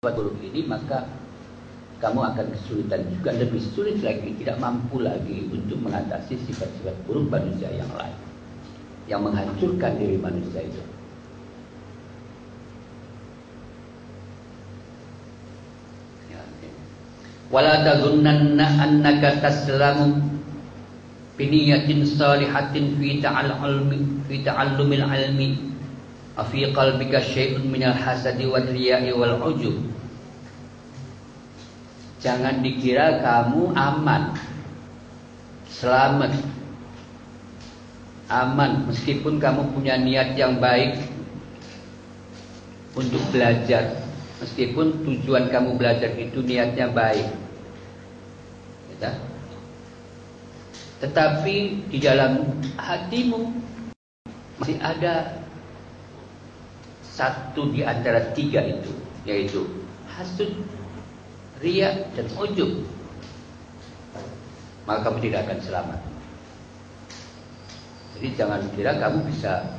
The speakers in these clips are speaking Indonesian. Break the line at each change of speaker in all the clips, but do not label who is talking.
buruk ini maka kamu akan kesulitan juga. Lebih sulit lagi tidak mampu lagi untuk mengatasi sifat-sifat buruk manusia yang lain. Yang menghancurkan diri manusia itu. Ya, Wala tazunnanna annaka taslamu biniyatin salihatin fi ta'allumi fi ta'allumil ilmi afi qalbika syai'un minal hasadi wal riya'i wal ujub. Jangan dikira kamu aman. Selamat. Aman Meskipun kamu punya niat yang baik Untuk belajar. Meskipun tujuan kamu belajar itu niatnya baik. Ya. Tetapi di dalam hatimu Masih ada Satu di antara tiga itu Yaitu Hasud Ria dan ujub. Maka kamu tidak akan selamat. Jadi jangan kira kamu bisa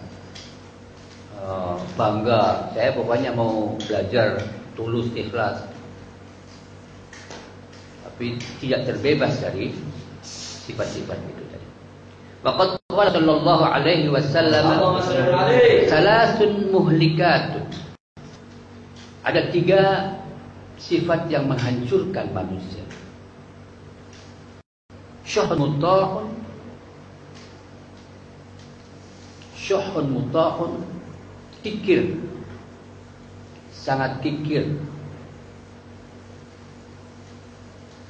uh, Bangga. Saya pokoknya mau belajar Tulus, ikhlas. Tapi tidak terbebas dari Sifat-sifat itu tadi. Waqad qala sallallahu alaihi wasallam Salasun muhlikatun Ada tiga sifat yang menghancurkan manusia. Syuhun muta'un Syuhun muta'un Kikir. Sangat kikir.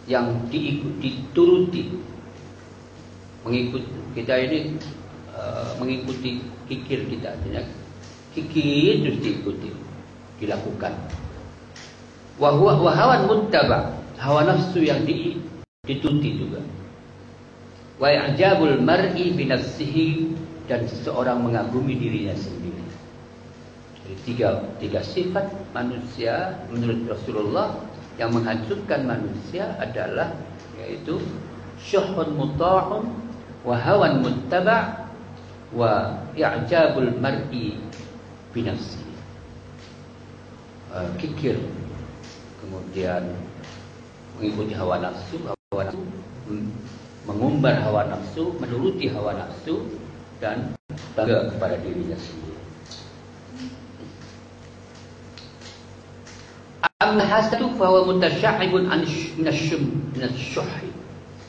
Yang diikuti, dituruti Mengikuti Kita ini uh, Mengikuti kikir kita Kikir terus diikuti Dilakukan Wahwa wahawan muttaba hawa nafsu yang di, dituti juga. Wa i'jabul mar'i binafsihi dan seseorang mengagumi dirinya sendiri. Jadi tiga, tiga sifat manusia menurut Rasulullah yang menghancurkan manusia adalah yaitu syuhun muta'un wa hawan muttaba wa i'jabul mar'i binafsihi. Uh, kikir kemudian mengikuti hawa nafsu, hawa nafsu mengumbar hawa nafsu, menuruti hawa nafsu dan bangga kepada dirinya sendiri. Amma hasadu fahuwa mutasya'ibun an minasyuhi.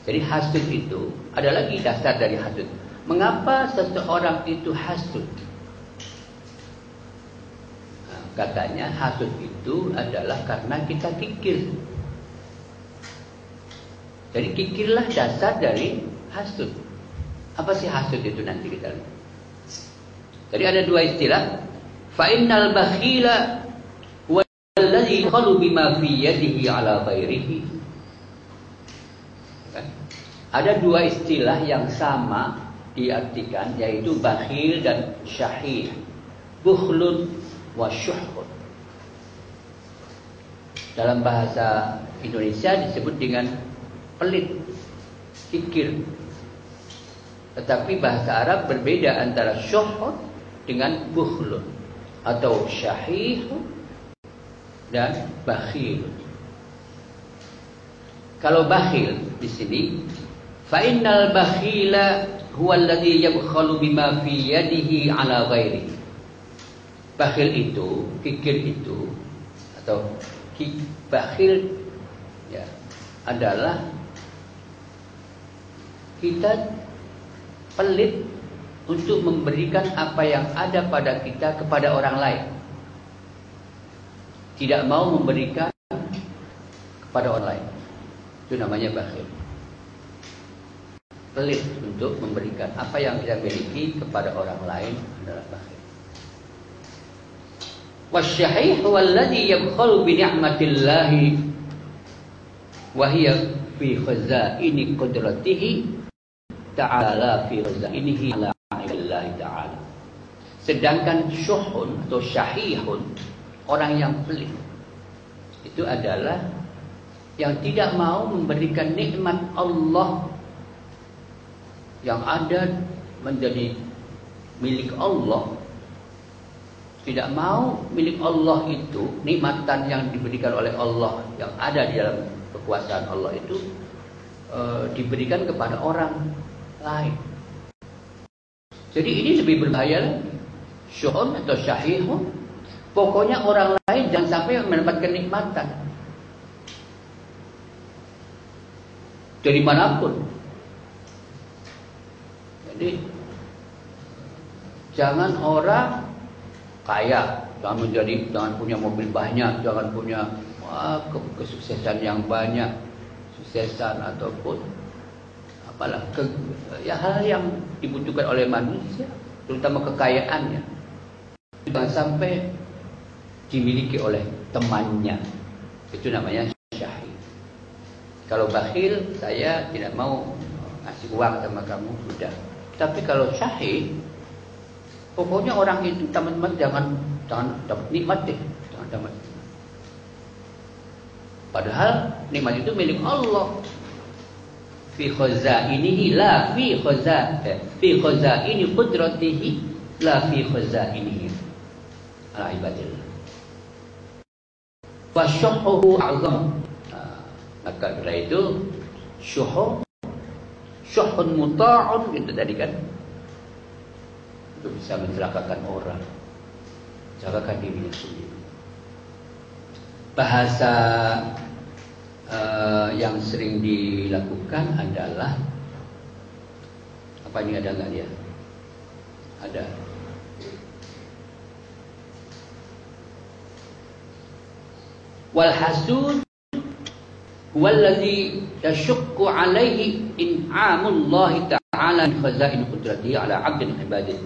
Jadi hasud itu ada lagi dasar dari hasud. Mengapa seseorang itu hasud? Katanya hasud itu adalah karena kita kikir. Jadi kikirlah dasar dari hasud. Apa sih hasud itu nanti kita lihat. Jadi ada dua istilah. Fa innal bakhila alladhi khalu bima fi yadihi ala ghairihi. Ada dua istilah yang sama diartikan yaitu bakhil dan syahih. Bukhlun wa syuhun. Dalam bahasa Indonesia disebut dengan pelit, kikir. Tetapi bahasa Arab berbeda antara syuhun dengan bukhlun atau syahihun dan bakhil. Kalau bakhil di sini, fa innal bakhila huwa alladhi yabkhalu bima fi yadihi ala ghairi. Bakhil itu, kikir itu atau bakhil ya adalah kita pelit untuk memberikan apa yang ada pada kita kepada orang lain. Tidak mau memberikan kepada orang lain. Itu namanya bakhil. Pelit untuk memberikan apa yang kita miliki kepada orang lain adalah bakhil. Wasyahih walladhi yabkhalu bi ni'matillahi wa hiya fi khazaini qudratihi ta'ala fi khazainihi ala Allah ta'ala. Sedangkan syuhun atau syahihun orang yang pelit itu adalah yang tidak mau memberikan nikmat Allah yang ada menjadi milik Allah tidak mau milik Allah itu nikmatan yang diberikan oleh Allah yang ada di dalam kekuasaan Allah itu e, diberikan kepada orang lain. Jadi ini lebih berbahaya syuhun atau syahihun. Pokoknya orang lain jangan sampai mendapatkan nikmatan. Dari mana pun. Jadi jangan orang kaya, jangan menjadi, jangan punya mobil banyak, jangan punya wah, kesuksesan yang banyak, suksesan ataupun apalah ke, ya hal yang dibutuhkan oleh manusia, terutama kekayaannya, jangan sampai dimiliki oleh temannya, itu namanya syahid. Kalau bakhil, saya tidak mau ngasih uang sama kamu, sudah. Tapi kalau syahid, Pokoknya orang itu teman-teman jangan jangan dapat nikmat deh, jangan dapat. Padahal nikmat itu milik Allah. Fi khazainihi la fi khaza eh, fi khazaini qudratihi la fi khazainihi ala ibadillah. Wa syuhuhu a'zam. Nah, maka dari itu syuh syuhun muta'un gitu tadi kan. Itu bisa mencelakakan orang. Celakakan dirinya sendiri. Bahasa uh, yang sering dilakukan adalah apa ini ada nggak ya ada. Wal wallazi yashukku alaihi in'amullahi ta'ala khazain qudratihi ala 'abdin ibadihi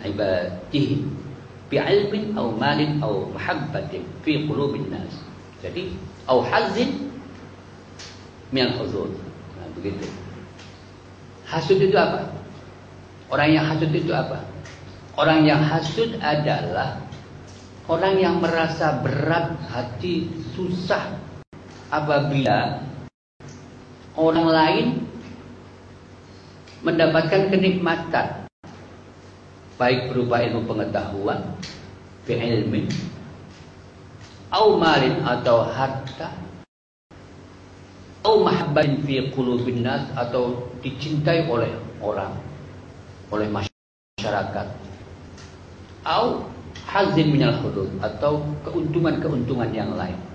ibadihi bi'ilmin atau malin atau mahabbatin fi qulubin nas. Jadi au hazin min huzur. Nah, begitu. Hasud itu apa? Orang yang hasud itu apa? Orang yang hasud adalah orang yang merasa berat hati, susah apabila orang lain mendapatkan kenikmatan baik berupa ilmu pengetahuan, ilmin, au malin atau harta, au mahabbatin fi qulubin atau dicintai oleh orang, oleh masyarakat, au hazin minal hudud atau keuntungan-keuntungan yang lain.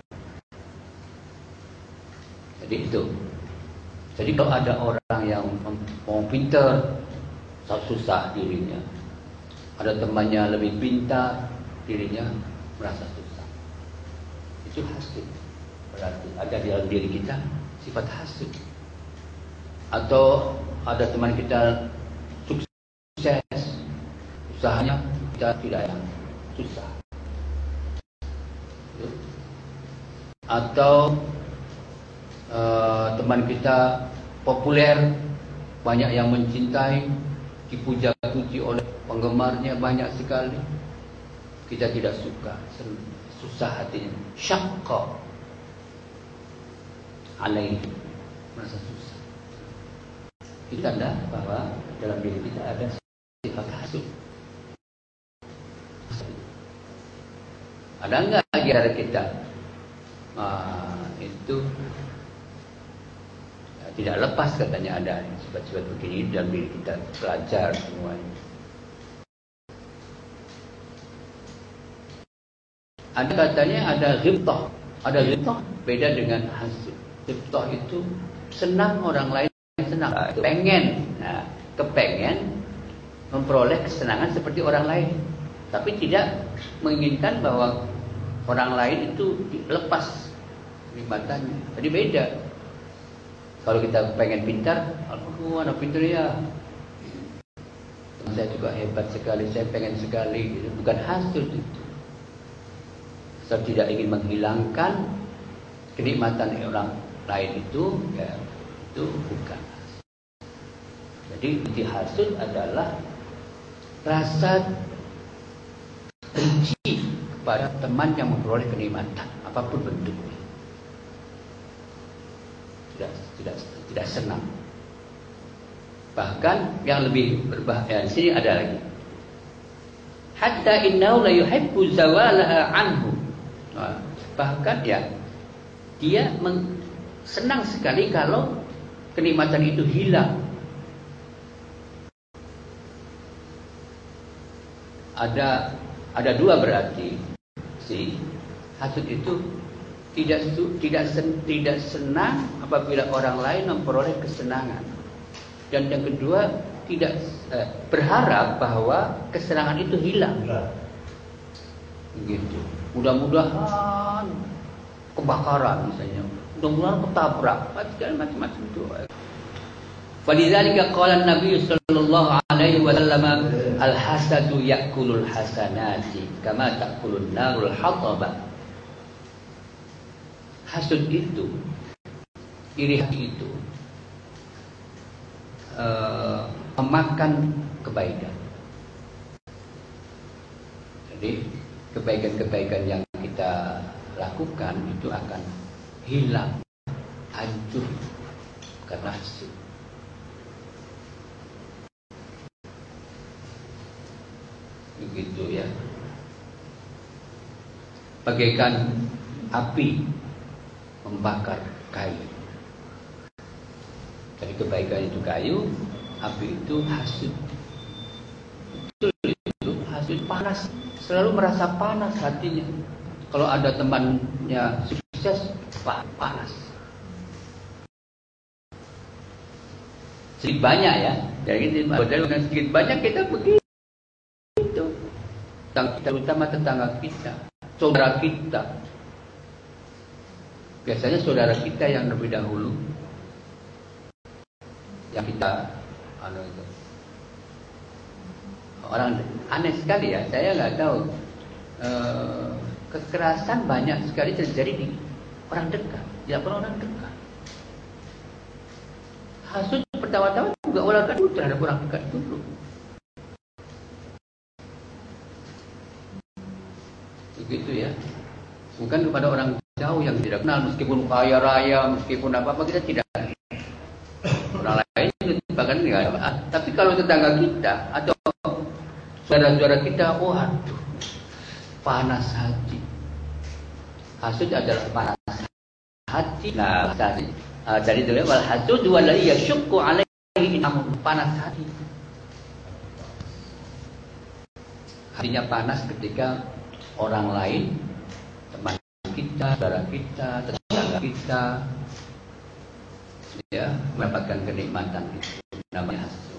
Jadi itu. Jadi kalau ada orang yang mau pintar, susah dirinya, ada temannya lebih pintar, dirinya merasa susah. Itu hasud. Berarti ada di dalam diri kita sifat hasud. Atau ada teman kita sukses, usahanya kita tidak yang susah. Atau uh, teman kita populer, banyak yang mencintai, dipuja-puji oleh penggemarnya banyak sekali. Kita tidak suka, susah hatinya. Syakka alaih merasa susah. Kita tanda bahwa dalam diri kita ada sifat hasud. Ada enggak di kita? Ah, itu tidak lepas katanya ada sifat-sifat begini dalam diri kita belajar semuanya. Ada katanya ada ghibtah. Ada ghibtah beda dengan hasud. Ghibtah itu senang orang lain senang. Pengen. Nah, kepengen memperoleh kesenangan seperti orang lain. Tapi tidak menginginkan bahwa orang lain itu lepas nikmatannya. Jadi beda. Kalau kita pengen pintar, aku anak pintar ya. Saya juga hebat sekali, saya pengen sekali. Gitu. Bukan hasil itu. Saya tidak ingin menghilangkan kenikmatan orang lain itu, ya, itu bukan. Jadi inti hasil adalah rasa benci kepada teman yang memperoleh kenikmatan apa pun bentuknya tidak tidak tidak senang. Bahkan yang lebih berbahaya di sini ada lagi. hatta innahu la yuhibbu zawalaha anhu. Nah, bahkan ya dia senang sekali kalau kenikmatan itu hilang. Ada ada dua berarti si hasud itu tidak tidak sen, tidak senang apabila orang lain memperoleh kesenangan. Dan yang kedua tidak eh, berharap bahwa kesenangan itu hilang. Gitu. Mudah-mudahan kebakaran misalnya. Mudah-mudahan ketabrak, macam-macam itu. Falidzalika qala Nabi sallallahu alaihi wasallam al-hasadu ya'kulul hasanati kama ta'kulun narul hataba. Hasud itu iri hati itu uh, memakan kebaikan. Jadi kebaikan-kebaikan yang kita lakukan itu akan hilang, hancur karena hasud. begitu ya bagaikan api membakar kayu. Dari kebaikan itu kayu api itu hasut itu, itu hasut panas. Selalu merasa panas hatinya. Kalau ada temannya sukses panas. Sedikit banyak ya. Jadi sedikit banyak kita begitu. Terutama tetangga kita, saudara kita. Biasanya saudara kita yang lebih dahulu yang kita anu itu. Orang aneh sekali ya, saya nggak tahu. E, kekerasan banyak sekali terjadi di orang dekat, tidak pernah orang dekat. Hasut pertama-tama juga orang dekat terhadap orang dekat dulu. begitu ya bukan kepada orang jauh yang tidak kenal meskipun kaya raya meskipun apa apa kita tidak orang lain bahkan enggak tapi kalau tetangga kita atau saudara-saudara kita wah oh, panas hati. Hasud adalah panas hati. Nah tadi uh, dari itu wal hasud walai yashukku alaihi panas hati. Hatinya panas ketika orang lain, kita, saudara kita, tetangga kita, ya mendapatkan kenikmatan itu namanya hasud.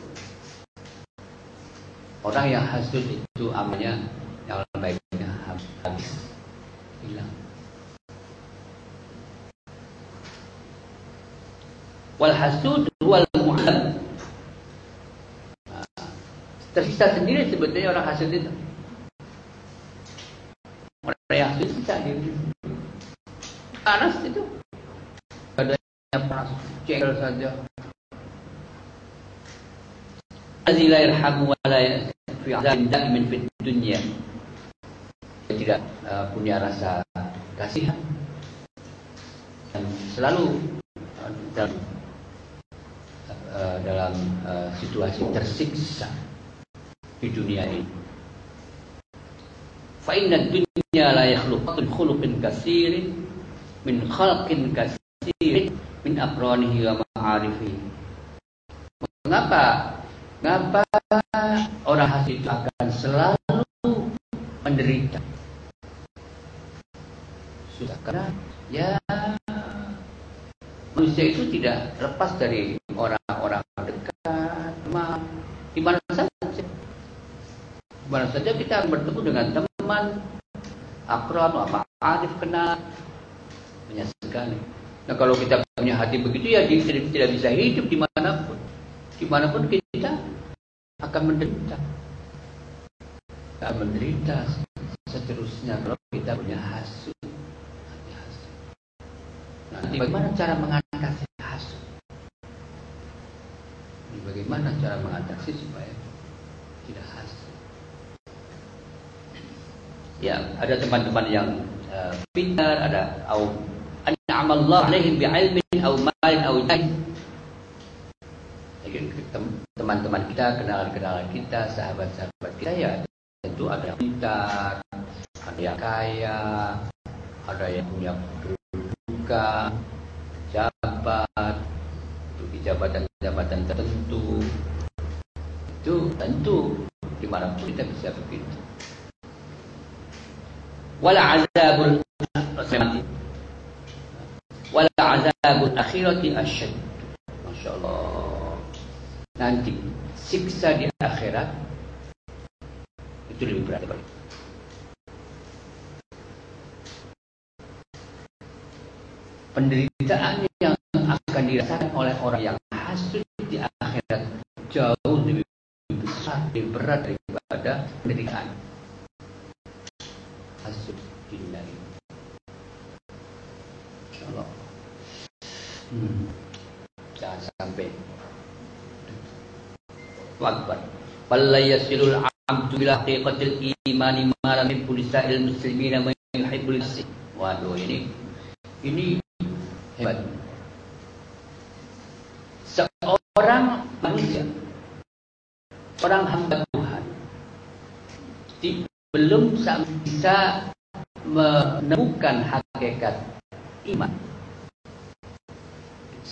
Orang yang hasud itu amalnya yang baiknya habis hilang. Wal hasud wal muhad. Nah, tersisa sendiri sebetulnya orang hasud itu. Reaksi bisa gitu. Panas itu. Badannya panas, cengkel saja. Alladzi la yarhamu wa la fi daimin fid dunya. Tidak uh, punya rasa kasihan dan selalu uh, dalam uh, dalam uh, situasi tersiksa di dunia ini. Fa inna dunya la yakhluqu khuluqin katsirin min khalqin katsirin min aqranihi wa ma'arifi. Mengapa? Mengapa orang hasil itu akan selalu menderita? Sudah karena ya manusia itu tidak lepas dari orang-orang dekat, teman, di mana saja. Di mana saja kita akan bertemu dengan teman, akrab arif kenal banyak sekali. Nah kalau kita punya hati begitu ya tidak, tidak bisa hidup di mana pun. Di mana pun kita akan menderita. Akan menderita seterusnya kalau kita punya hasut. Nah bagaimana cara mengatasi hasut? Bagaimana cara mengatasi supaya tidak hasut? Ya ada teman-teman yang uh, pintar, ada au an'amallahu alaihim bi'ilmin au malin au teman-teman kita, kenalan-kenalan kita, sahabat-sahabat kita ya itu ada yang pintar, ada yang kaya, ada yang punya kedudukan, jabat, di jabatan-jabatan tertentu. Itu tentu di mana pun kita bisa begitu. Wala azabul wala azabul akhirati asyad. Masya Allah. Nanti siksa di akhirat itu lebih berat daripada penderitaan yang akan dirasakan oleh orang yang hasud di akhirat jauh lebih besar, lebih berat daripada penderitaan hasud di dunia ini. Allah. Hmm. Jangan sampai Akbar. Falla yasilul abdu ila haqiqatil imani ma lam yakun lisa'il muslimina man yuhibbul Waduh ini ini hebat. Seorang manusia, orang hamba Tuhan, belum bisa menemukan hakikat iman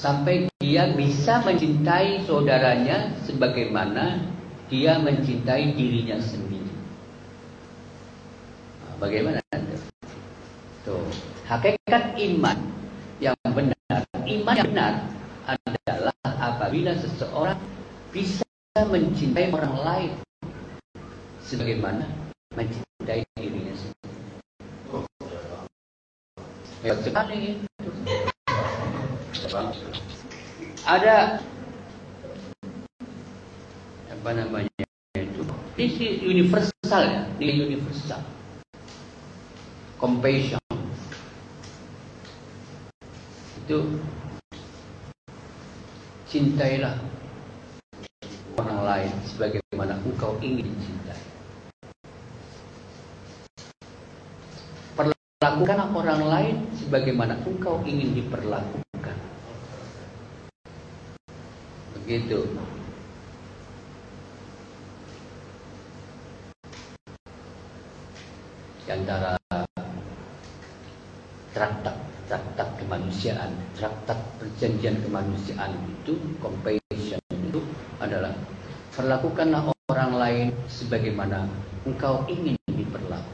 sampai dia bisa mencintai saudaranya sebagaimana dia mencintai dirinya sendiri. Nah, bagaimana? Tuh, hakikat iman yang benar, iman yang benar adalah apabila seseorang bisa mencintai orang lain sebagaimana mencintai dirinya sendiri. Hebat sekali ada apa namanya itu? Ini universal ya ini universal. Compassion. Itu cintailah orang lain sebagaimana engkau ingin dicintai perlakukan orang lain sebagaimana engkau ingin diperlakukan Begitu. Di antara traktat traktat kemanusiaan, traktat perjanjian kemanusiaan itu compassion itu adalah perlakukanlah orang lain sebagaimana engkau ingin diperlakukan.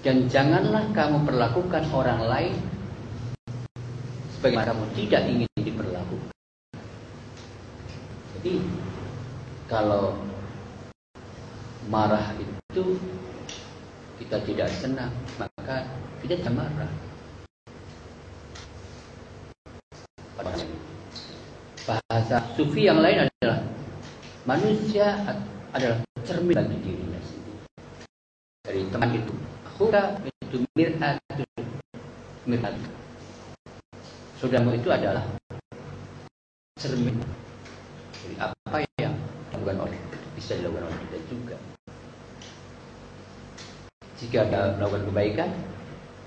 Dan janganlah kamu perlakukan orang lain sebagaimana kamu tidak ingin jadi kalau marah itu kita tidak senang, maka kita tidak marah. Bahasa sufi yang lain adalah manusia adalah cermin bagi dirinya sendiri. Dari teman itu, akhuka itu mir'atu mir'atu. Saudaramu itu adalah cermin apa yang dilakukan oleh bisa dilakukan oleh kita juga. Jika ada melakukan kebaikan,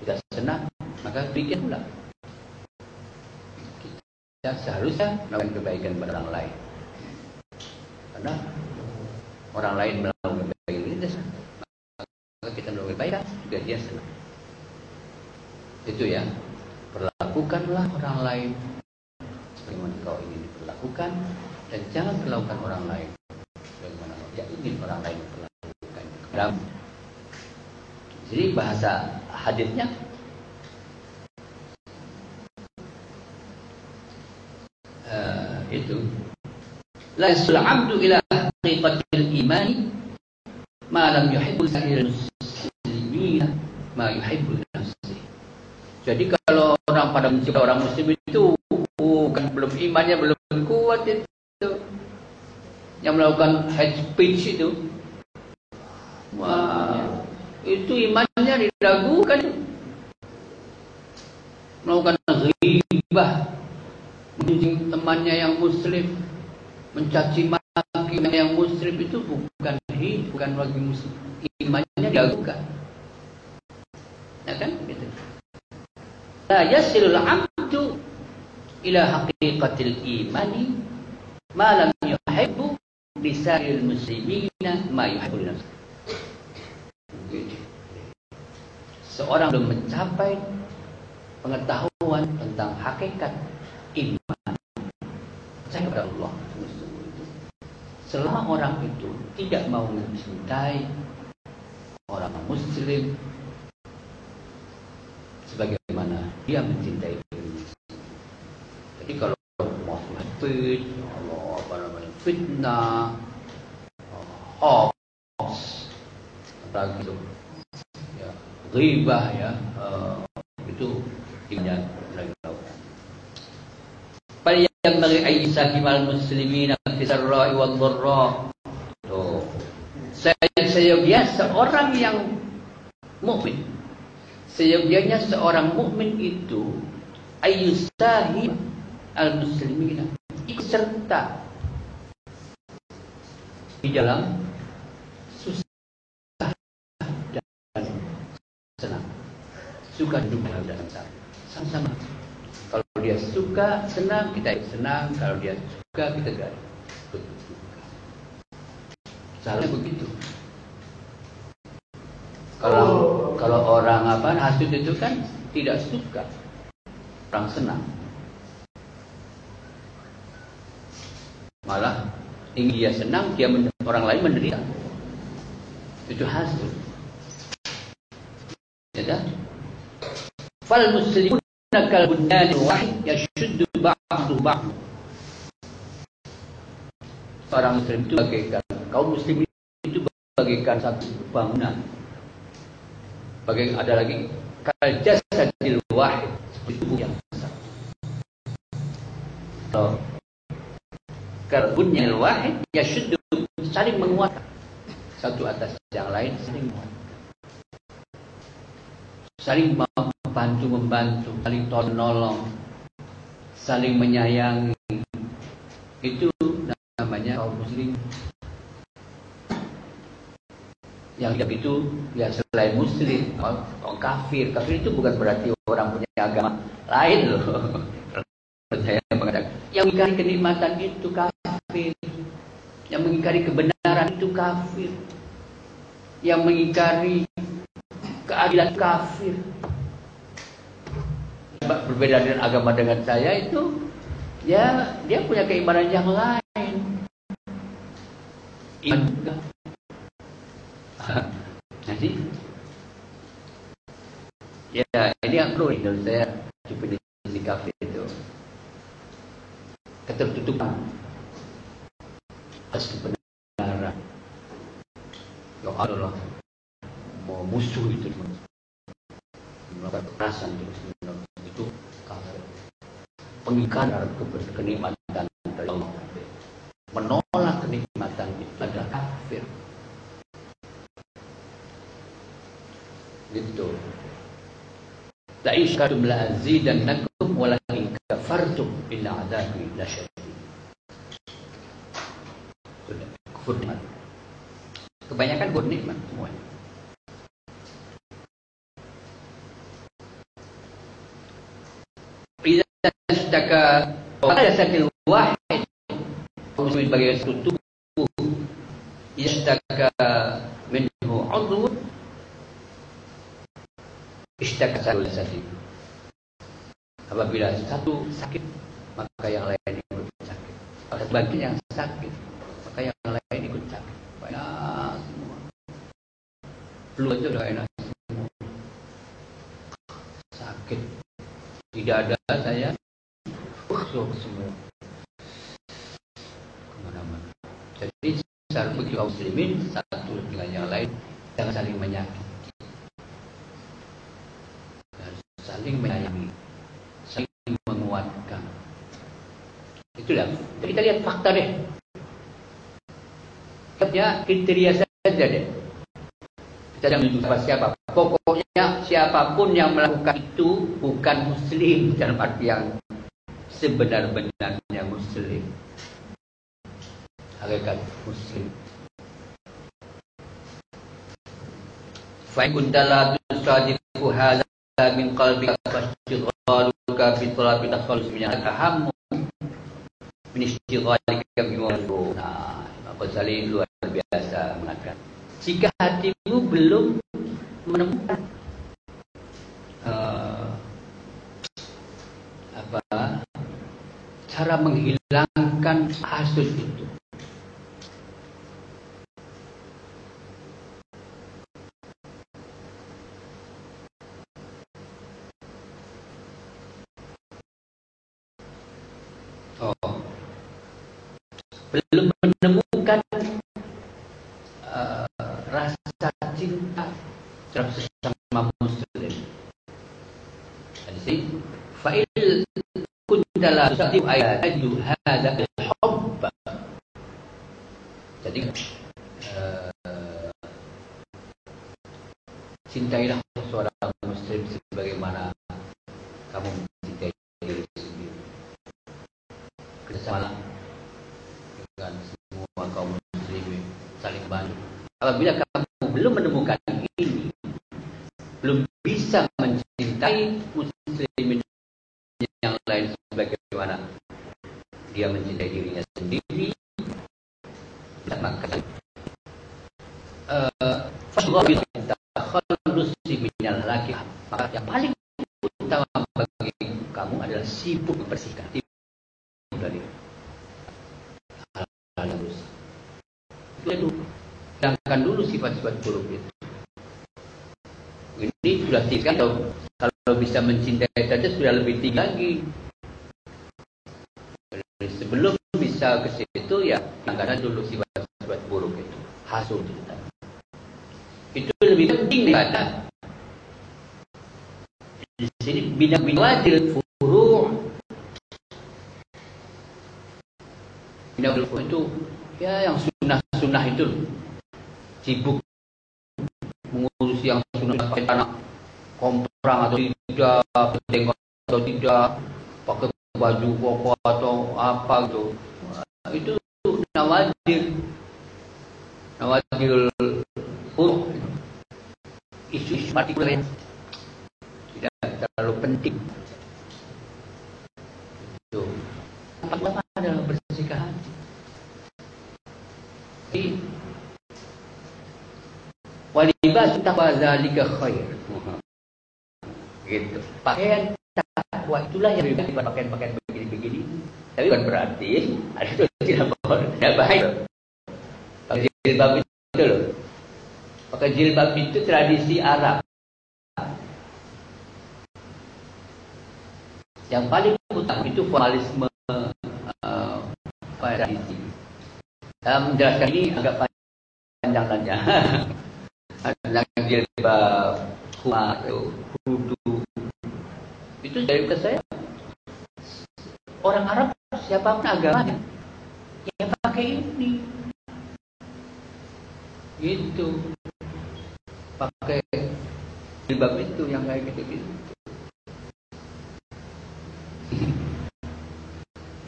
kita senang, maka bikin pula. Kita seharusnya melakukan kebaikan pada orang lain. Karena orang lain melakukan kebaikan kita. Maka kita melakukan kebaikan juga dia senang. Itu ya. Perlakukanlah orang lain sebagaimana kau ingin diperlakukan dan jangan melakukan orang lain. Bagaimana? Tidak ingin orang lain melakukan dalam jadi bahasa hadisnya uh, itu la yasul abdu ila haqiqatil imani ma lam yuhibbul sa'il muslimina ma yuhibbul nafsi. Jadi kalau orang pada mencintai orang muslim itu bukan belum imannya belum kuat itu yang melakukan hate speech itu. Wah itu imannya diragukan. Melakukan ghibah. Menjing temannya yang muslim. Mencaci maki yang muslim itu bukan bukan lagi muslim. Imannya diragukan. Ya kan? Gitu. La yasilul abdu ila haqiqatil imani ma lam yuhibbu lisairil muslimina ma yuhibbun Seorang belum mencapai pengetahuan tentang hakikat iman. Percaya kepada Allah. Selama orang itu tidak mau mencintai orang muslim sebagaimana dia mencintai dirinya jadi kalau mau hafid fitnah hoax apalagi itu. Ya ghibah ya uh, itu tidak lagi lakukan bal yanbaghi ay yusahimal muslimina fi sarra'i wad dharra. Tuh. Seyogianya seorang yang mukmin. Seyogianya seorang mukmin itu ayyusahi al muslimina ikut serta di dalam susah dan senang suka dan senang sama-sama. Kalau dia suka senang, kita senang. Kalau dia suka, kita gak suka. Salah begitu. Kalau kalau orang apa hasud itu kan tidak suka, orang senang. Malah ingin dia senang, dia orang lain menderita. Itu hasud. Ya dah? Fal kal bunyan wahid ba'du ba'd. Orang muslim itu bagaikan kaum muslim itu bagaikan satu bangunan. Bagai ada lagi kal jasadil wahid tubuh yang besar. So, kal bunyan wahid yashuddu saling menguatkan satu atas yang lain saling menguatkan. Saling bantu membantu, saling tolong saling menyayangi. Itu namanya kaum muslim. Yang tidak itu ya selain muslim, orang kafir. Kafir itu bukan berarti orang punya agama lain loh. Mengatakan, yang mengingkari kenikmatan itu kafir. Yang mengingkari kebenaran itu kafir. Yang mengingkari keadilan kafir. Berbeda dengan agama dengan saya itu ya dia punya keimanan yang lain. Iman jadi ya ini yang perlu. Dari saya coba di, itu ketertutupan atas kebenaran yang Allah mau musuh itu melakukan kekerasan terus itu kafir. Pengingkaran kenikmatan dari Allah. Menolak kenikmatan itu adalah kafir. Gitu. La isykatum la azidannakum wa la kafartum inna adabi lasyadid. Kufur nikmat. Kebanyakan kufur nikmat semuanya. istaka pada sakil wahid muslim sebagai satu tubuh istaka minhu udhu istaka satu sakit apabila satu sakit maka yang lain ikut sakit. Kalau sebagian yang sakit maka yang lain ikut sakit. Banyak semua. Flu aja udah enak semua. Sakit. Tidak ada saya masuk semua. Ke mana-mana. Jadi secara bagi muslimin satu dengan yang lain jangan saling menyakiti, saling menyayangi, saling menguatkan. Jadi kita lihat fakta deh. Ya kriteria saja deh. Kita jangan menyebut siapa. Pokoknya siapa pun yang melakukan itu bukan muslim dalam arti yang sebenar-benarnya muslim hakikat muslim fa in kunta la tusadiqu hadha min min istighlalika bima Nah, Imam Ghazali luar biasa mengatakan, jika hatimu belum menemukan uh, apa cara menghilangkan kasus itu, 150 student. Hadis ini fa'il kunta la tusatib ayatu hadza al-hubb. Jadi eh, cintailah seorang muslim sebagaimana kamu mencintai diri sendiri. Kerjasamalah dengan semua kaum muslimin saling bantu. Apabila kamu Fadhil takhallusi minal laki maka yang paling utama bagi kamu adalah sibuk membersihkan dari hal-hal yang rusak. Itu hilangkan dulu sifat-sifat buruk itu. Ini sudah tinggi kalau, kalau bisa mencintai saja sudah lebih tinggi lagi. Sebelum bisa ke situ ya hilangkan dulu sifat-sifat buruk itu. Hasud itu. Itu lebih penting daripada di sini bina-bina wajib furu' bina furu' itu ya yang sunnah-sunnah itu. Sibuk mengurus yang sunnah pakai tanah komprang atau tidak tengok atau tidak pakai baju koko atau apa gitu. Itu nawadir nawadir furu' isu-isu partikuler tidak terlalu penting. Itu. Apa adalah bersihkan hati. Jadi walibas taqwa zalika khair. Gitu. Pakaian takwa itulah yang lebih daripada pakaian-pakaian begini-begini. Tapi bukan berarti ada itu tidak boleh, tidak baik. Pakai jilbab itu loh. Pakai jilbab itu tradisi Arab. Yang paling utama itu formalisme uh, tradisi. Dalam menjelaskan ini agak panjang saja. Tentang jilbab, khumar, hudu. Itu dari saya. Orang Arab siapa pun agamanya yang pakai ini. Itu pakai jilbab itu yang kayak gitu-gitu.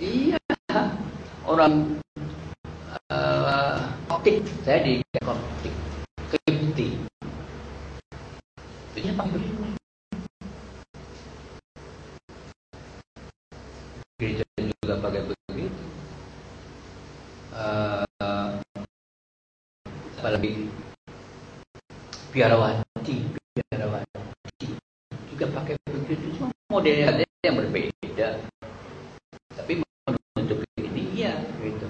iya, orang uh, optik saya di optik kripti. Itu pakai begini. Gereja juga pakai begitu. Uh, apalagi biarawati, biarawati juga pakai begitu cuma modelnya ada yang berbeda. Tapi untuk ini iya gitu.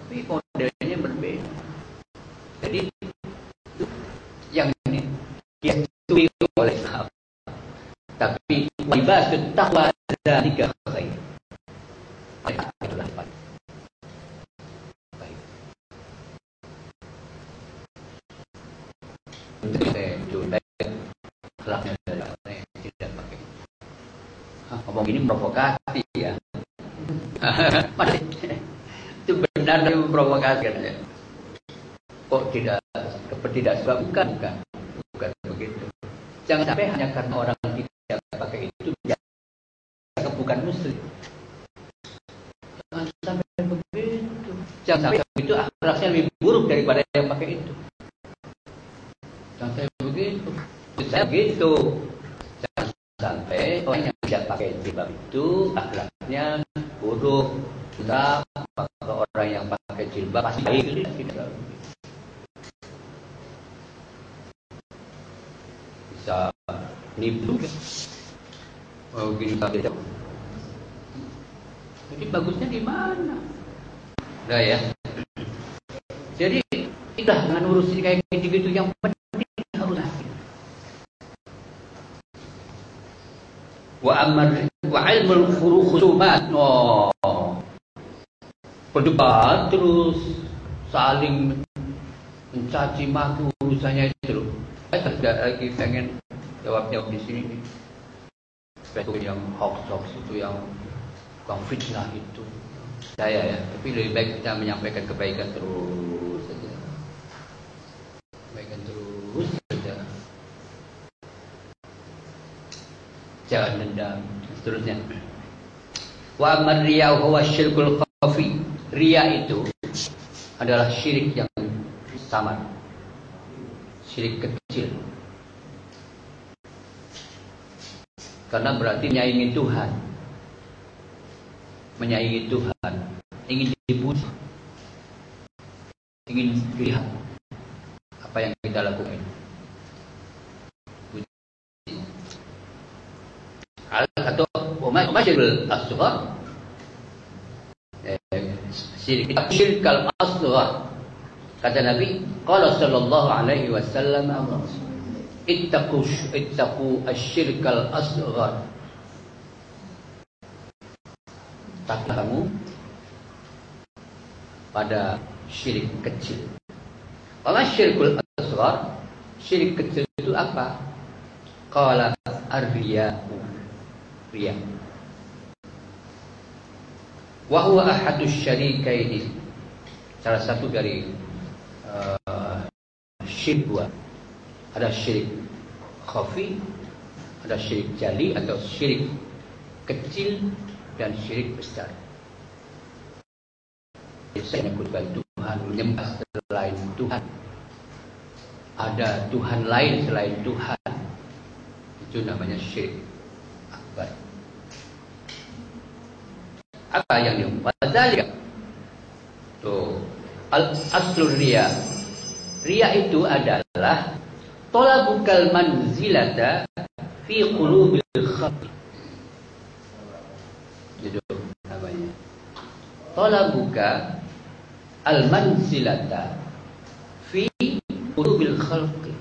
Tapi modelnya berbeda. Jadi yang diakui oleh sahabat. Tapi wajibah takwa dzalika khair. Itulah baik. Untuk itu baik akhlaknya dari orang yang tidak pakai. Hah, ngomong ini provokasi ya. itu benar tapi memprovokasi katanya. Kok tidak tidak bukan bukan bukan begitu. Jangan sampai hanya karena orang tidak pakai itu dia bukan muslim. Jangan sampai begitu. Jangan sampai itu akhlaknya lebih buruk daripada yang pakai itu. Jangan sampai begitu. Saya begitu. Jangan sampai orang yang tidak pakai jilbab itu akhlaknya buruk. Kita maka orang yang pakai jilbab pasti baik bisa nipu oh gini tidak Jadi bagusnya di mana? Udah ya. Jadi tidak dengan urusin kayak gitu-gitu yang penting harus Wa amar wa ilmul khusumat. Oh. Berdebat terus saling mencaci maki urusannya itu loh. Saya tidak lagi pengen jawab jawab di sini. Itu yang hoax hoax itu yang tukang fitnah itu saya ya tapi lebih baik kita menyampaikan kebaikan terus saja kebaikan terus saja jangan dendam seterusnya. Wa marriya huwa syirkul khafi ria itu adalah syirik yang samar. Syirik kecil. Karena berarti menyaingi Tuhan. Menyaingi Tuhan. Ingin dipuji ingin dilihat apa yang kita lakukan atau masyirul asghar eh, syirik. Syirkal asghar kata Nabi qala sallallahu alaihi wasallam ittaqu ittaqu asyirkal asghar taklah kamu pada syirik kecil. Kalau syirikul asghar, syirik kecil itu apa? Qala ar-riya'u riya. Wa huwa ahadus syarikaini. Salah satu dari uh, syirik dua. Ada syirik khafi, ada syirik jali atau syirik kecil dan syirik besar. Saya menyebutkan Tuhan menyembah selain Tuhan. Ada Tuhan lain selain Tuhan. Itu namanya syirik akbar. Apa yang diumpah? Wadhalika. Tuh. Al-aslul riya. Riya itu adalah tolabukal manzilata fi qulubil khalq. Itu namanya. Tolabuka al-manzilata fi qulubil khalqi.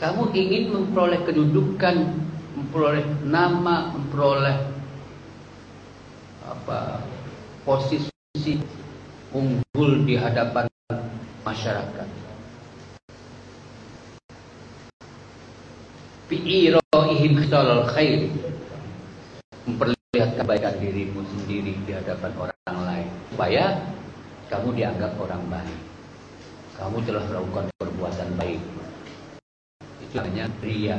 Kamu ingin memperoleh kedudukan, memperoleh nama, memperoleh apa posisi unggul di hadapan masyarakat. Fi iraihim khisalal khair. Memperlihatkan kebaikan dirimu sendiri di hadapan orang lain supaya kamu dianggap orang baik. Kamu telah melakukan perbuatan baik. Itu namanya ria.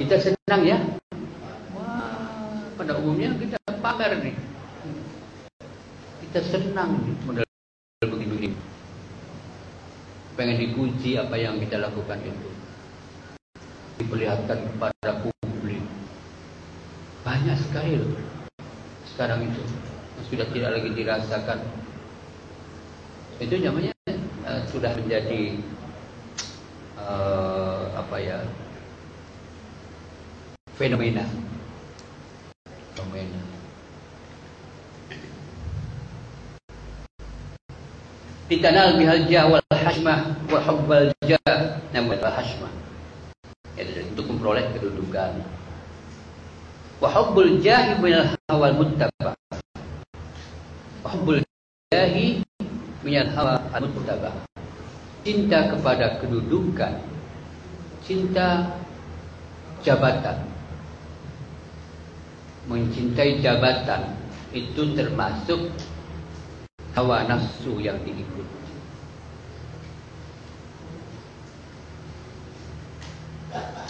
Kita senang ya. Wah, pada umumnya kita pamer nih. Kita senang nih model begitu ini. Pengen dipuji apa yang kita lakukan itu. Diperlihatkan kepada publik. Banyak sekali loh sekarang itu sudah tidak lagi dirasakan itu namanya uh, sudah menjadi uh, apa ya fenomena. Fenomena. Ditanal bihal jah wal hashmah wa hubbal jah. Namanya hashmah. Ya, untuk memperoleh kedudukan. Wa hubbul jahi minal hawal muttaba hubbul jahi minal hawa muttaba cinta kepada kedudukan. Cinta jabatan mencintai jabatan itu termasuk hawa nafsu yang diikuti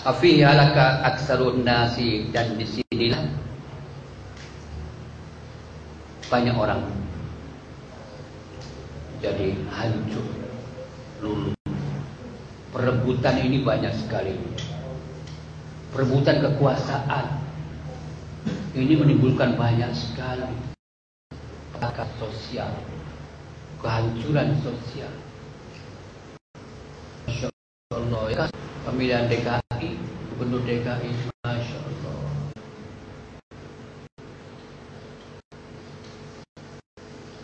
Afihi halaka aksarun nasi dan di sinilah banyak orang jadi hancur, lulu. Perebutan ini banyak sekali. Perebutan kekuasaan ini menimbulkan banyak sekali petaka sosial, kehancuran sosial. Masya Allah ya pemilihan DKI, gubernur DKI, masya Allah.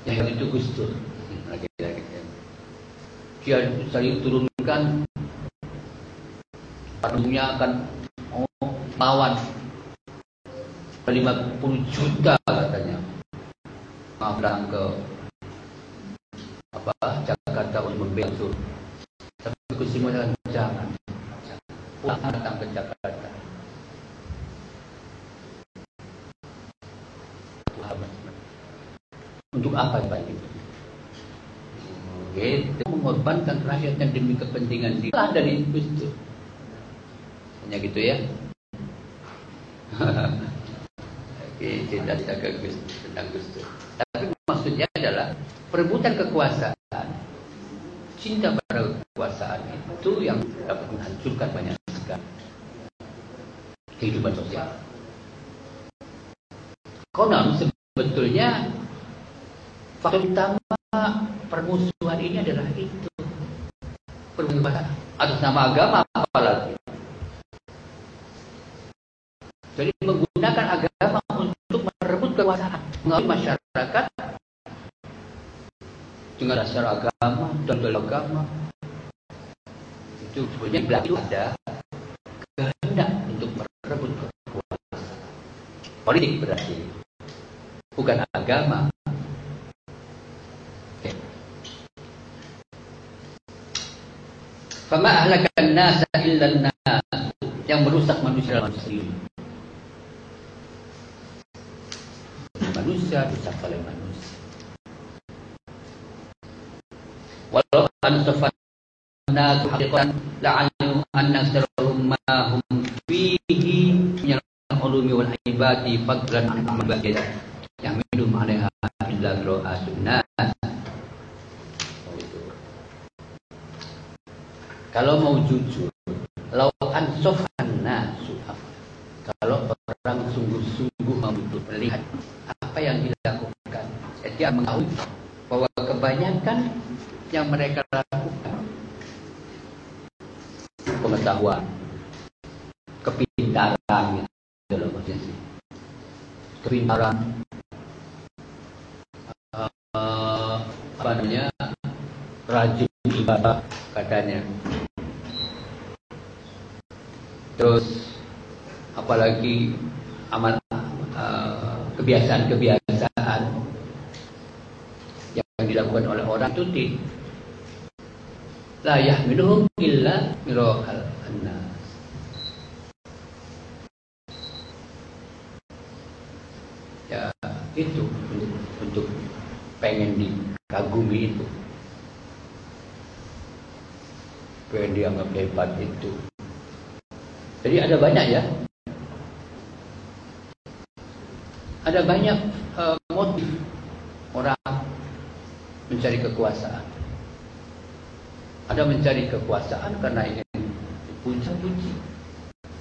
yang itu Gus Dur. Dia sering turunkan dunia akan oh, lawan 50 juta katanya ngablang ke apa Jakarta untuk membela tapi Gus Dur jangan pulang datang ke Jakarta untuk apa Pak itu? Itu mengorbankan rakyat yang demi kepentingan dia dari itu. Hanya gitu ya. Gus tentang Gus Tapi maksudnya adalah perebutan kekuasaan, cinta pada kekuasaan itu yang dapat menghancurkan banyak sekali kehidupan sosial. Konon sebetulnya faktor utama permusuhan ini adalah itu permusuhan atas nama agama apalagi. Jadi menggunakan agama mengambil masyarakat dengan dasar agama dan agama itu sebenarnya belakang ada kehendak untuk merebut kekuasaan. Politik berarti. Bukan agama. Fama ahlakan nasa illa yang merusak manusia dalam Manusia rusak oleh manusia. Walau ansafan nasu haqiqatan la'alu anna sarahum ma hum fihi min al-ulumi wal ibadi fadlan an yang minum alaiha illa ro'asun nas. Kalau mau jujur, lau ansofan nasu kalau orang sungguh-sungguh untuk melihat dia mengetahui bahwa kebanyakan yang mereka lakukan pengetahuan, kepintaran gitu loh. Kepintaran uh, apa namanya rajin ibadah katanya terus apalagi amal kebiasaan-kebiasaan yang dilakukan oleh orang itu di la yahmiluhum illa mirohal annas. Ya itu untuk, untuk pengen dikagumi itu. Pengen dianggap hebat itu. Jadi ada banyak ya. Ada banyak uh, motif mencari kekuasaan. Ada mencari kekuasaan karena ingin puji-puji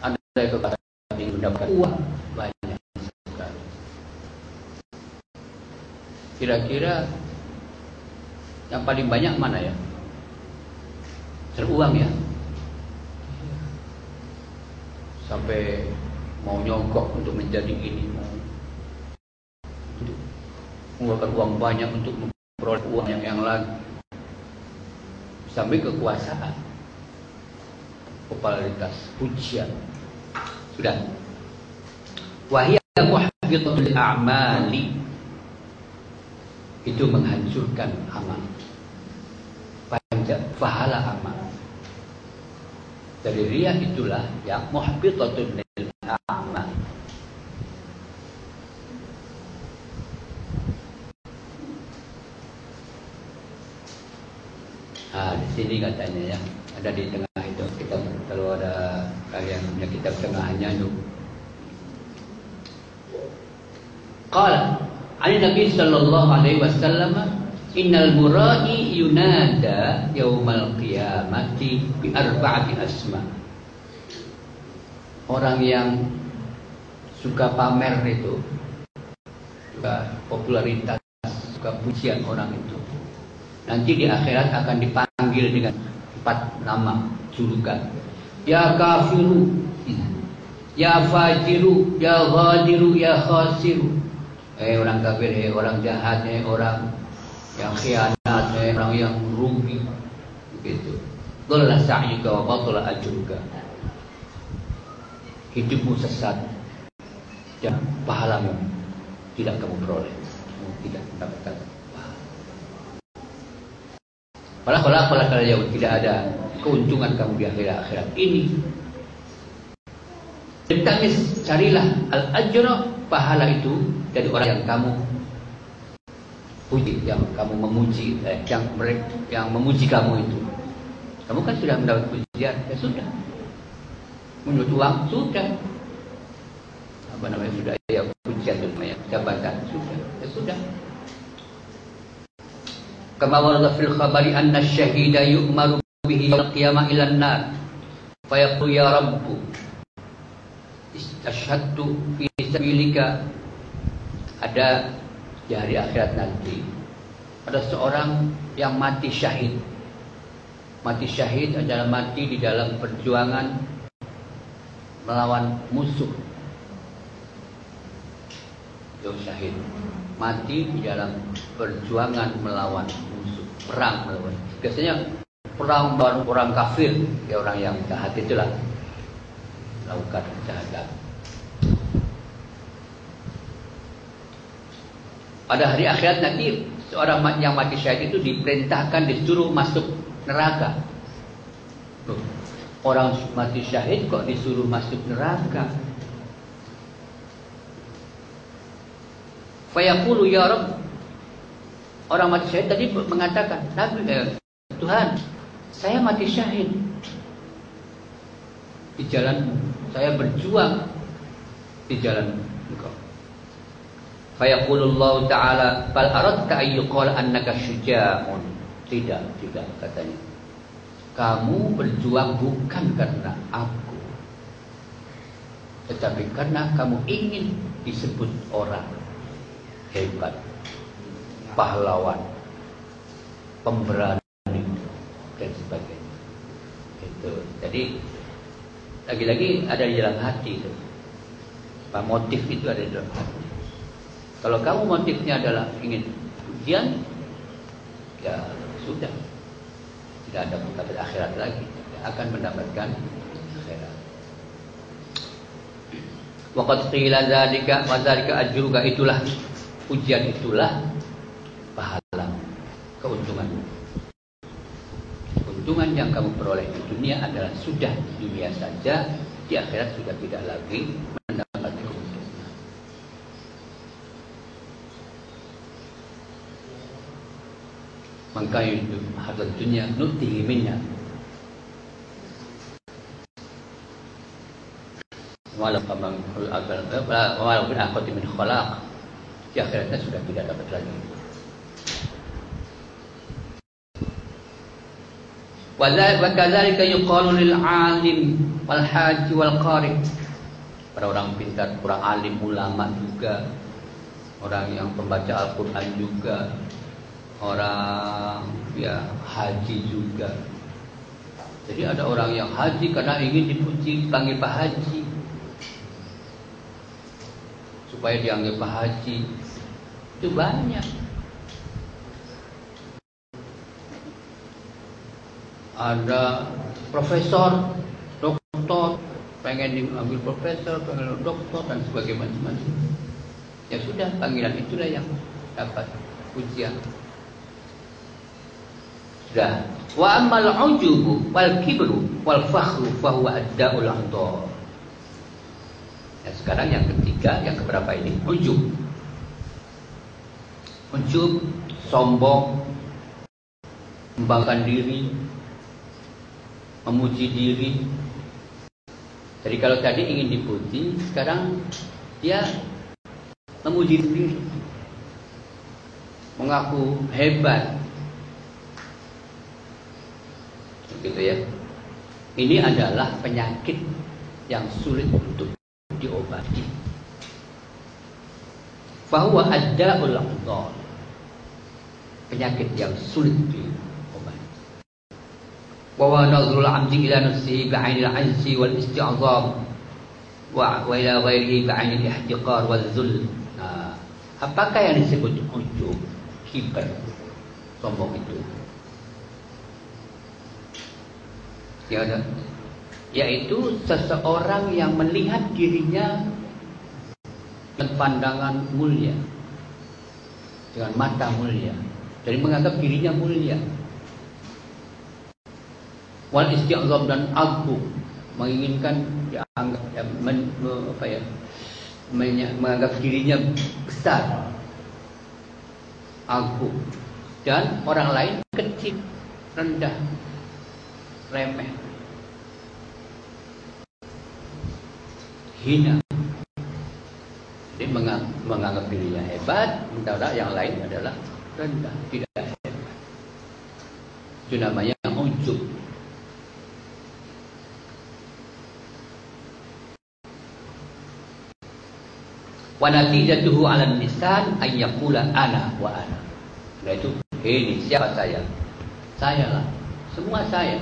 ada kekuasaan ingin mendapatkan uang banyak sekali. Kira-kira yang paling banyak mana ya? Teruang ya? Sampai mau nyogok untuk menjadi ini mau mengeluarkan uang banyak untuk memperoleh uang yang yang lain sampai kekuasaan. Popularitas pujian. Sudah. Wahia a'mali. Itu menghancurkan amal. Panjang pahala amal. Dari ria itulah yang muhbitatul lil a'mal Nah, di sini katanya ya, ada di tengah itu kita kalau ada kalian punya kitab tengahnya itu. Qala Ali Nabi sallallahu alaihi wasallam innal murai yunada yaumal qiyamati bi arba'ati asma. Orang yang suka pamer itu suka popularitas, suka pujian orang itu Nanti di akhirat akan dipanggil dengan empat nama julukan. Ya kafiru, ya fajiru, ya ghadiru, ya khasiru. Eh orang kafir, eh orang jahat, eh orang yang khianat, orang yang rugi, begitu. Dhalla sa'yuka wa batala ajruka. Hidupmu sesat dan pahalamu tidak kamu peroleh. Kamu tidak mendapatkan. Malah kalau kalau kalian tidak ada keuntungan kamu di akhirat ini. Tetapi carilah al-ajra pahala itu dari orang yang kamu puji, yang kamu memuji, eh, yang mereka yang memuji kamu itu. Kamu kan sudah mendapat pujian, ya sudah. Menurut uang sudah. Apa namanya sudah ya pujian jabatan sudah, ya sudah. Kama warada fil khabari anna syahida yu'maru bihi yawm qiyamah ila an-nar. Fayaqulu ya rabbu istashhadtu fi sabilika. Ada di hari akhirat nanti ada seorang yang mati syahid. Mati syahid adalah mati di dalam perjuangan melawan musuh. Syahid. Mati di dalam perjuangan melawan perang biasanya perang melawan orang kafir ya orang yang jahat itulah lakukan kejahatan. Pada hari akhirat nanti seorang yang mati syahid itu diperintahkan disuruh masuk neraka. Loh, orang mati syahid kok disuruh masuk neraka? Fayaqulu ya Rabb Orang mati syahid tadi mengatakan, Nabi, eh, Tuhan, saya mati syahid di jalanmu. Saya berjuang di jalan engkau. Fayaqulullahu ta'ala bal aradta ayyuqala annaka syuja'un. Tidak, tidak katanya. Kamu berjuang bukan karena aku. Tetapi karena kamu ingin disebut orang hebat, pahlawan, pemberani dan sebagainya. Itu. Jadi lagi-lagi ada di dalam hati itu. Pak motif itu ada di dalam hati. Kalau kamu motifnya adalah ingin ujian, ya sudah. Tidak ada mendapat akhirat lagi. Akan mendapatkan akhirat. Waqad qila dzalika wa ajruka itulah ujian itulah pahala keuntungan keuntungan yang kamu peroleh di dunia adalah sudah di dunia saja, di akhirat sudah tidak lagi mendapat keuntungan. Maka itu harta dunia nutihi minnya. Walaupun walaupun akhwati min khalaq di akhiratnya sudah tidak dapat lagi. Wakadzalika yuqalu lil alim wal haji wal qari. Para orang pintar, orang alim, ulama juga, orang yang pembaca Al-Qur'an juga, orang ya haji juga. Jadi ada orang yang haji karena ingin dipuji, panggil Pak Haji. Supaya dianggap Pak Haji. Itu banyak. Ada profesor, doktor, pengen diambil profesor, pengen doktor dan sebagainya macam-macam. Ya sudah, panggilan itulah yang dapat pujian. Sudah. Wa amal ujubu wal kibru wal fakhru fahuwa ad-da'ul Ya, sekarang yang ketiga, yang keberapa ini? Ujub. Ujub, sombong, membanggakan diri, memuji diri. Jadi kalau tadi ingin dipuji, sekarang dia memuji diri. Mengaku hebat. Begitu ya. Ini adalah penyakit yang sulit untuk diobati. Bahwa ada ulang penyakit yang sulit diobati ila nafsihi bi'ainil ajzi wal isti'zam wa ila ghairihi bi'ainil ihtiqar wal zul nah, apakah yang disebut ujub kibar sombong itu. Ya ada. Yaitu seseorang yang melihat dirinya dengan pandangan mulia. Dengan mata mulia. Jadi menganggap dirinya mulia. Wal isti'zam dan agung menginginkan dianggap ya, men, apa ya, menganggap dirinya besar. Agung dan orang lain kecil rendah remeh. Hina. Jadi menganggap dirinya hebat sementara yang lain adalah rendah tidak hebat. Itu namanya ujub wa natijatuhu 'ala lisan ay yaqula ana wa ana. Nah itu ini siapa saya? Saya lah. Semua saya.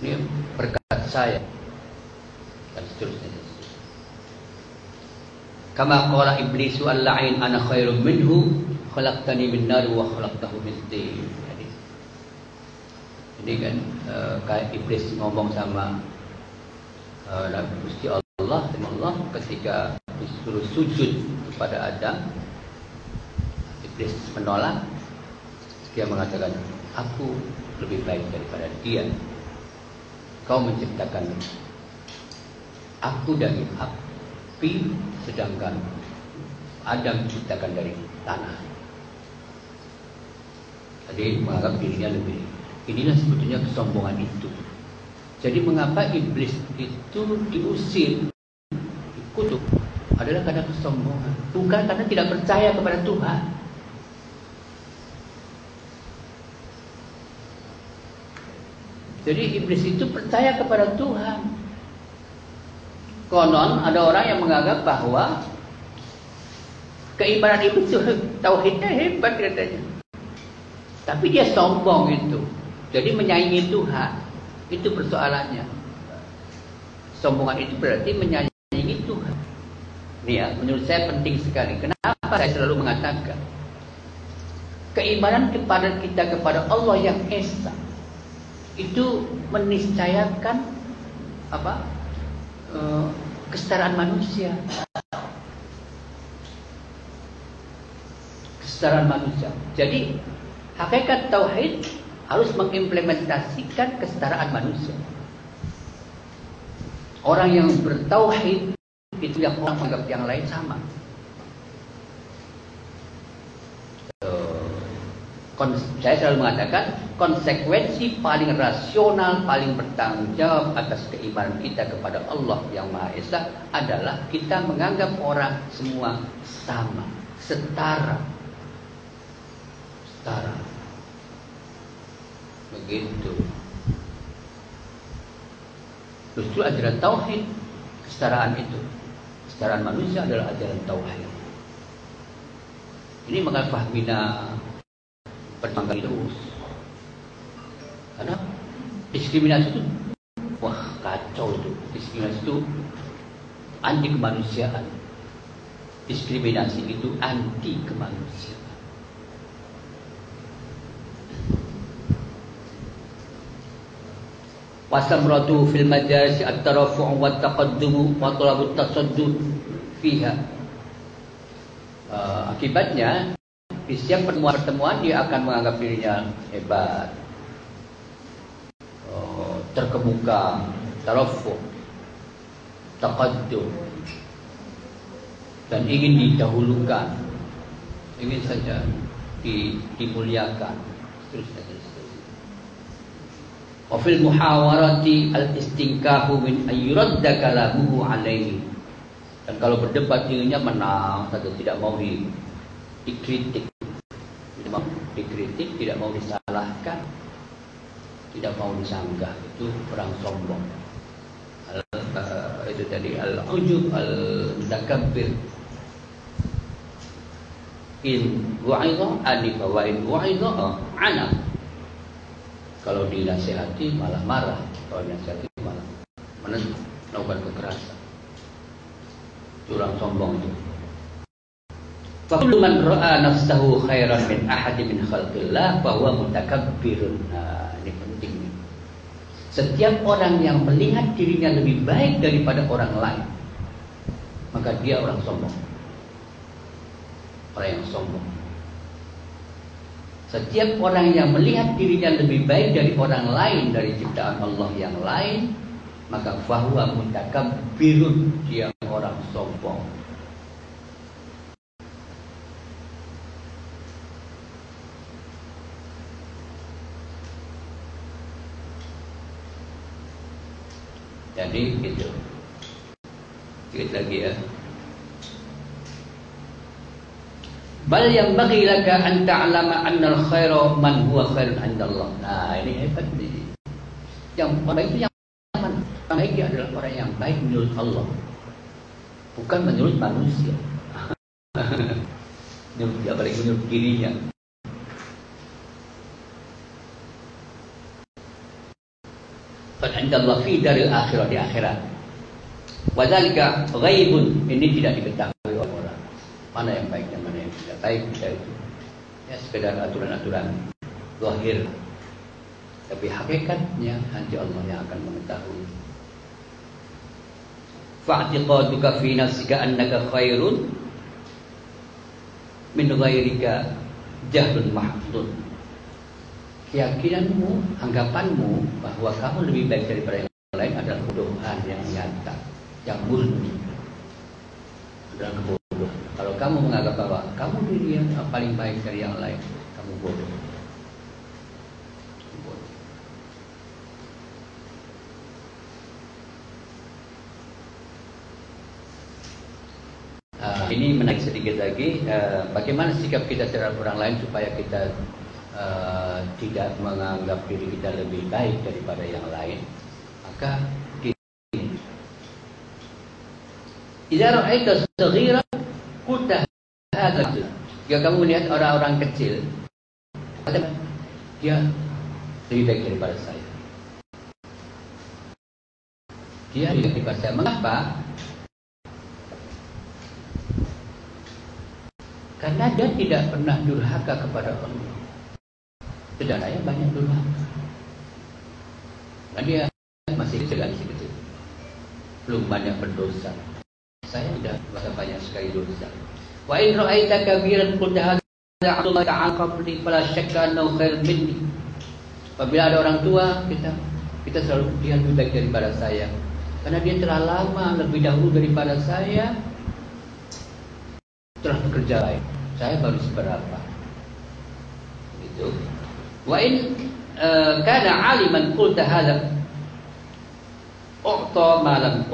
Ini berkat saya. Dan seterusnya. Kama qala iblisu al-la'in ana khairum minhu khalaqtani min nar wa khalaqtahu min tin. Ini kan uh, kayak iblis ngomong sama uh, Gusti Allah, Allah ketika disuruh sujud kepada Adam Iblis menolak dia mengatakan aku lebih baik daripada dia. Kau menciptakan aku dari api sedangkan Adam diciptakan dari tanah. Jadi menganggap dirinya lebih inilah sebetulnya kesombongan itu. Jadi mengapa iblis itu diusir? Dikutuk adalah karena kesombongan, bukan karena tidak percaya kepada Tuhan. Jadi iblis itu percaya kepada Tuhan. Konon ada orang yang menganggap bahwa keimanan iblis itu tauhidnya hebat katanya. Tapi dia sombong itu. Jadi menyaingi Tuhan. Itu persoalannya. Sombongan itu berarti. Ini ya, menurut saya penting sekali. Kenapa saya selalu mengatakan keimanan kepada kita kepada Allah yang esa itu meniscayakan apa e, kesetaraan manusia. Kesetaraan manusia. Jadi hakikat tauhid harus mengimplementasikan kesetaraan manusia. Orang yang bertauhid itu yang orang menganggap yang lain sama. saya selalu mengatakan konsekuensi paling rasional, paling bertanggung jawab atas keimanan kita kepada Allah yang Maha Esa adalah kita menganggap orang semua sama, setara. Setara. Begitu. Justru ajaran tauhid kesetaraan itu Ajaran manusia adalah ajaran tauhid. Ini maka fahmina perjuangan terus. Karena diskriminasi itu wah kacau itu. Diskriminasi itu anti kemanusiaan. Diskriminasi itu anti kemanusiaan. Wasamratu fil majalis at-tarafu' wa taqaddum wa talabu tasaddud fiha. Uh, akibatnya di setiap pertemuan-pertemuan dia akan menganggap dirinya hebat. Uh, terkemuka tarafu' taqaddum. Dan ingin didahulukan. Ingin saja dimuliakan. Terus Wa muhawarati al-istinkahu min ayyuradda kalamuhu alaihi. Dan kalau berdebat dirinya menang saja tidak mau di, dikritik. Tidak mau dikritik, tidak mau disalahkan. Tidak mau disanggah. Itu orang sombong. Al, uh, itu tadi al-ujub al-mutakabbir. In wa'idha anifa wa in wa'idha anaf. Kalau dinasihati malah marah, kalau dinasihati malah melakukan kekerasan. Curang sombong itu. Fakulu man ra'a nafsahu khairan min ahadi min khalqillah bahwa mutakabbirun. Nah, ini penting nih. Setiap orang yang melihat dirinya lebih baik daripada orang lain, maka dia orang sombong. Orang yang sombong. Setiap orang yang melihat dirinya lebih baik dari orang lain dari ciptaan Allah yang lain, maka fahuwa mutakabbirun, dia orang sombong. Jadi itu. Sedikit lagi ya. Bal yang bagi laka an ta'lama annal khaira man huwa khairun 'inda Allah. Nah, ini hebat ini. Yang baik itu yang baik adalah orang yang baik menurut Allah. Bukan menurut manusia. menurut dia balik menurut dirinya. Qad Allah fi daril akhirah di akhirat. Wadhalika ghaibun ini tidak diketahui. Mana yang baik dan mana yang tidak baik kita itu. Ya sekedar aturan-aturan zahir. Tapi hakikatnya hanya Allah yang akan mengetahui. Fa'tiqaduka fi nafsika annaka khairun min ghairika jahlun mahdud keyakinanmu, anggapanmu bahwa kamu lebih baik daripada yang lain adalah kebodohan yang nyata, yang murni. Adalah kebodohan. Kalau kamu menganggap bahwa kamu diri yang paling baik dari yang lain, kamu bodoh. Uh, ini menarik sedikit lagi. Uh, bagaimana sikap kita terhadap orang lain supaya kita uh, tidak menganggap diri kita lebih baik daripada yang lain, maka gini. Ra'aita saghiran qulta hadha Jika kamu melihat orang-orang kecil, dia lebih baik daripada saya. Dia lebih baik daripada saya. Mengapa? Karena dia tidak pernah durhaka kepada Allah. Saudaranya banyak durhaka. Nah, dia masih kecil, masih kecil. Belum banyak berdosa. Saya sudah banyak sekali dosa. Wa in ra'aita kabiran qul hadza Allah ta'ala qabli fala syakka annahu khair minni. Apabila ada orang tua kita kita selalu dia lebih baik daripada saya. Karena dia telah lama lebih dahulu daripada saya telah bekerja lain. Saya baru seberapa. Itu. Wa in uh, kana aliman qulta hadha u'ta ma lam.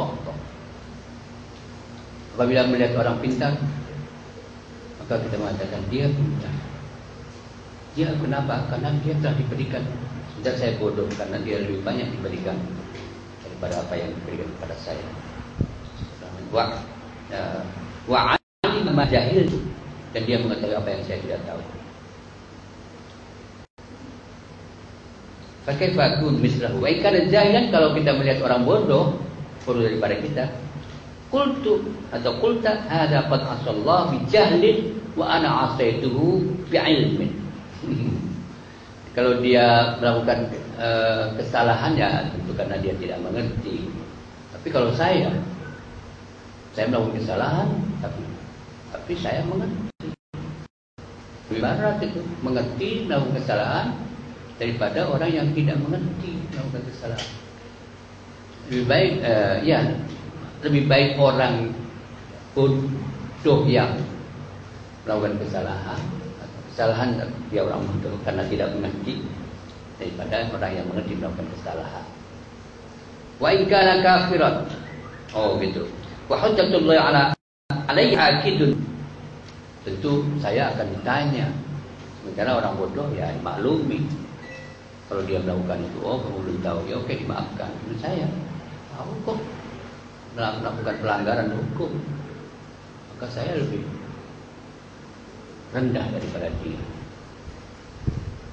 Apabila melihat orang pintar maka kita mengatakan dia pintar. Dia kenapa? Karena dia telah diberikan. Sudah saya bodoh karena dia lebih banyak diberikan daripada apa yang diberikan kepada saya. Wa uh, wa alim jahil dan dia mengetahui apa yang saya tidak tahu. Pakai fakun mislahu. Wa ikana jahilan kalau kita melihat orang bodoh, bodoh daripada kita. Kultu atau kulta hadza qad asallahu bi jahlin wa ana asaituhu bi ilmin. kalau dia melakukan uh, kesalahan ya tentu karena dia tidak mengerti. Tapi kalau saya saya melakukan kesalahan tapi tapi saya mengerti. Lebih berat itu mengerti melakukan kesalahan daripada orang yang tidak mengerti melakukan kesalahan. Lebih baik ya lebih baik orang bodoh yang melakukan kesalahan kesalahan dia orang bodoh karena tidak mengerti daripada orang yang mengerti melakukan kesalahan. Wa in kana kafiran. Oh gitu. Wa hujjatullah ala alaihi akidun. Tentu saya akan ditanya. Sementara orang bodoh ya maklumi kalau dia melakukan itu, oh kamu belum tahu, ya oke dimaafkan. Menurut saya, tahu kok melakukan pelanggaran hukum. Maka saya lebih rendah daripada dia.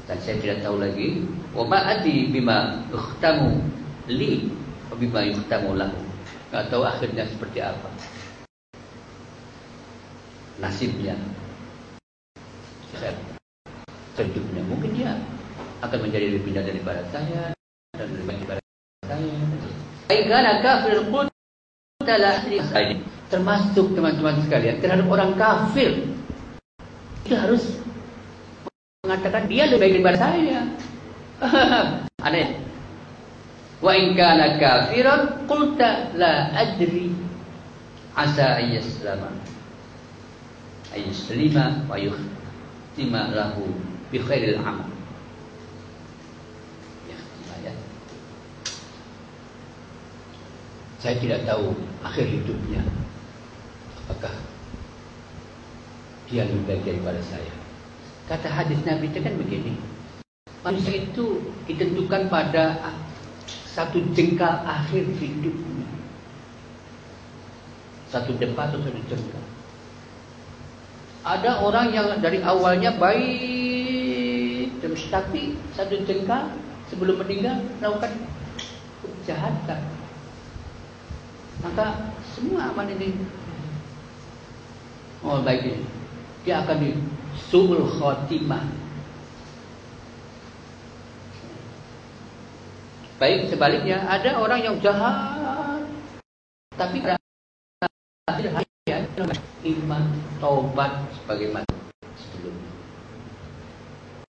Dan saya tidak tahu lagi, wa ma'ati bima ukhtamu li wa bima yukhtamu lahu. Enggak tahu akhirnya seperti apa. Nasibnya akhir hidupnya. Mungkin dia akan menjadi lebih pindah daripada saya dan lebih baik daripada saya. Baiklah kafir qutala ini termasuk teman-teman sekalian terhadap orang kafir itu harus mengatakan dia lebih baik daripada saya. Aneh. Wa in kana kafiran qulta la adri asa ayyaslama ayyaslima wa yukhtima lahu bi khairil amal. Ya, ya. Saya tidak tahu akhir hidupnya apakah dia lebih baik daripada saya. Kata hadis Nabi itu kan begini. Manusia itu ditentukan pada satu jengkal akhir hidupnya. Satu depan atau satu jengkal. Ada orang yang dari awalnya baik terus tapi satu jengkal sebelum meninggal melakukan kejahatan. Maka semua amal ini oh baik ini dia akan di suul khotimah. Baik sebaliknya ada orang yang jahat tapi hayat iman taubat sebagaimana.